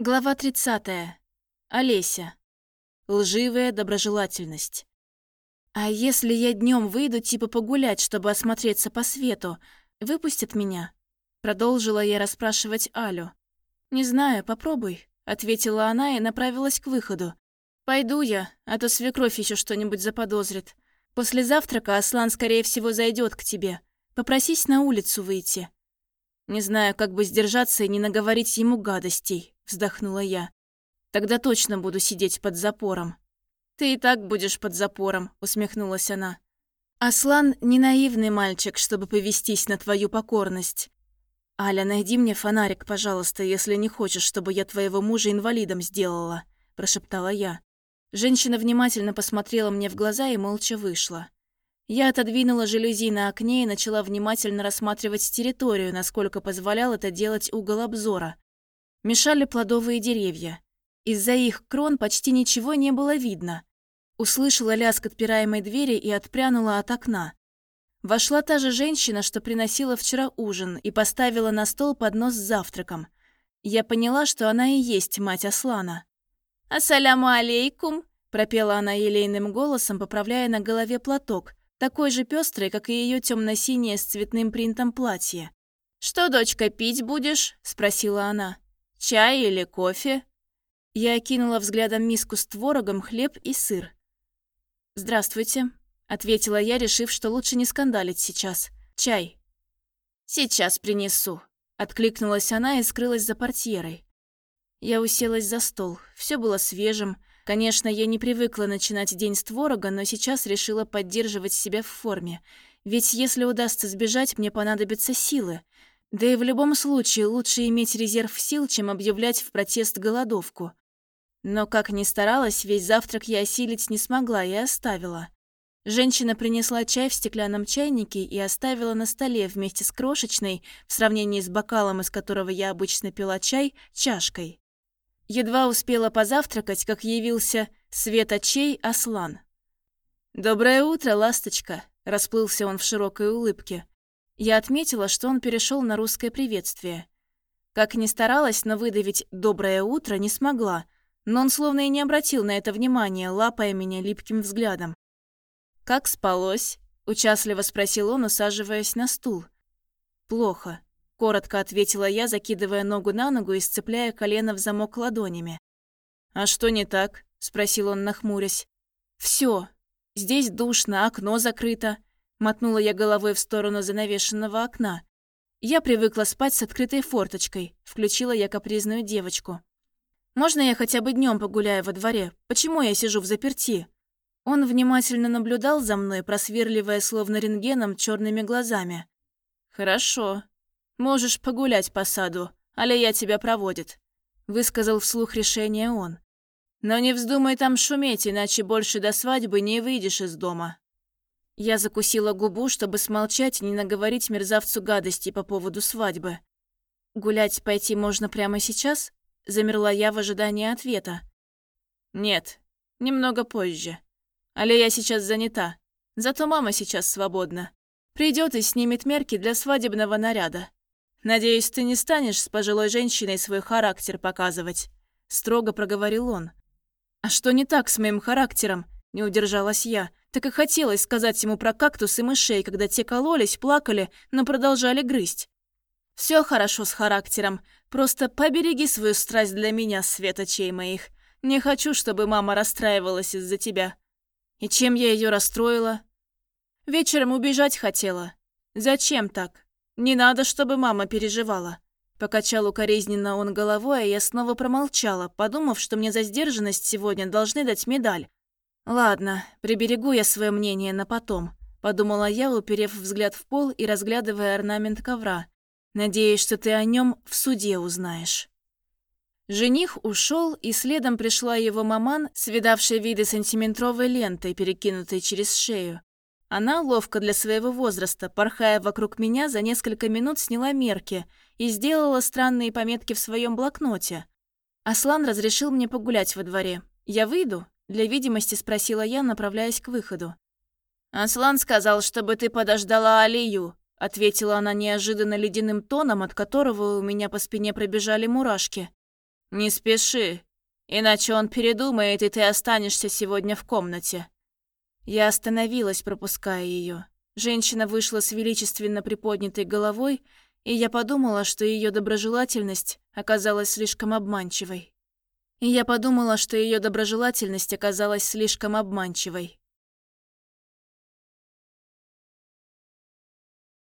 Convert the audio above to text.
Глава 30. Олеся. Лживая доброжелательность. А если я днем выйду типа погулять, чтобы осмотреться по свету, выпустят меня? Продолжила я расспрашивать Алю. Не знаю, попробуй, ответила она и направилась к выходу. Пойду я, а то свекровь еще что-нибудь заподозрит. После завтрака Аслан скорее всего зайдет к тебе. Попросись на улицу выйти. Не знаю, как бы сдержаться и не наговорить ему гадостей вздохнула я. Тогда точно буду сидеть под запором. Ты и так будешь под запором, усмехнулась она. Аслан не наивный мальчик, чтобы повестись на твою покорность. Аля, найди мне фонарик, пожалуйста, если не хочешь, чтобы я твоего мужа инвалидом сделала, прошептала я. Женщина внимательно посмотрела мне в глаза и молча вышла. Я отодвинула жалюзи на окне и начала внимательно рассматривать территорию, насколько позволял это делать угол обзора мешали плодовые деревья. Из-за их крон почти ничего не было видно. Услышала лязг отпираемой двери и отпрянула от окна. Вошла та же женщина, что приносила вчера ужин, и поставила на стол поднос с завтраком. Я поняла, что она и есть мать Аслана. «Ассаляму алейкум!» – пропела она елейным голосом, поправляя на голове платок, такой же пестрый, как и ее темно-синее с цветным принтом платье. «Что, дочка, пить будешь?» – спросила она. Чай или кофе?» Я окинула взглядом миску с творогом, хлеб и сыр. «Здравствуйте», — ответила я, решив, что лучше не скандалить сейчас. «Чай». «Сейчас принесу», — откликнулась она и скрылась за портьерой. Я уселась за стол. Все было свежим. Конечно, я не привыкла начинать день с творога, но сейчас решила поддерживать себя в форме. Ведь если удастся сбежать, мне понадобятся силы. Да и в любом случае лучше иметь резерв сил, чем объявлять в протест голодовку. Но как ни старалась, весь завтрак я осилить не смогла и оставила. Женщина принесла чай в стеклянном чайнике и оставила на столе вместе с крошечной, в сравнении с бокалом, из которого я обычно пила чай, чашкой. Едва успела позавтракать, как явился свет очей Аслан. «Доброе утро, ласточка!» – расплылся он в широкой улыбке. Я отметила, что он перешел на русское приветствие. Как ни старалась, но выдавить «доброе утро» не смогла, но он словно и не обратил на это внимания, лапая меня липким взглядом. «Как спалось?» – участливо спросил он, усаживаясь на стул. «Плохо», – коротко ответила я, закидывая ногу на ногу и сцепляя колено в замок ладонями. «А что не так?» – спросил он, нахмурясь. «Всё. Здесь душно, окно закрыто. Мотнула я головой в сторону занавешенного окна. Я привыкла спать с открытой форточкой. Включила я капризную девочку. «Можно я хотя бы днем погуляю во дворе? Почему я сижу в заперти?» Он внимательно наблюдал за мной, просверливая словно рентгеном черными глазами. «Хорошо. Можешь погулять по саду, але тебя проводит», — высказал вслух решение он. «Но не вздумай там шуметь, иначе больше до свадьбы не выйдешь из дома». Я закусила губу, чтобы смолчать и не наговорить мерзавцу гадости по поводу свадьбы. «Гулять пойти можно прямо сейчас?» Замерла я в ожидании ответа. «Нет, немного позже. Але я сейчас занята. Зато мама сейчас свободна. Придет и снимет мерки для свадебного наряда. Надеюсь, ты не станешь с пожилой женщиной свой характер показывать», строго проговорил он. «А что не так с моим характером?» Не удержалась я. Так и хотелось сказать ему про кактус и мышей, когда те кололись, плакали, но продолжали грызть. Все хорошо с характером. Просто побереги свою страсть для меня, светочей моих. Не хочу, чтобы мама расстраивалась из-за тебя. И чем я ее расстроила? Вечером убежать хотела. Зачем так? Не надо, чтобы мама переживала. Покачал укоризненно он головой, а я снова промолчала, подумав, что мне за сдержанность сегодня должны дать медаль. «Ладно, приберегу я свое мнение на потом», — подумала я, уперев взгляд в пол и разглядывая орнамент ковра. «Надеюсь, что ты о нем в суде узнаешь». Жених ушел, и следом пришла его маман, свидавшая виды сантиметровой лентой, перекинутой через шею. Она, ловко для своего возраста, порхая вокруг меня, за несколько минут сняла мерки и сделала странные пометки в своем блокноте. Аслан разрешил мне погулять во дворе. «Я выйду?» Для видимости спросила я, направляясь к выходу. «Аслан сказал, чтобы ты подождала Алию», ответила она неожиданно ледяным тоном, от которого у меня по спине пробежали мурашки. «Не спеши, иначе он передумает, и ты останешься сегодня в комнате». Я остановилась, пропуская ее. Женщина вышла с величественно приподнятой головой, и я подумала, что ее доброжелательность оказалась слишком обманчивой. Я подумала, что ее доброжелательность оказалась слишком обманчивой.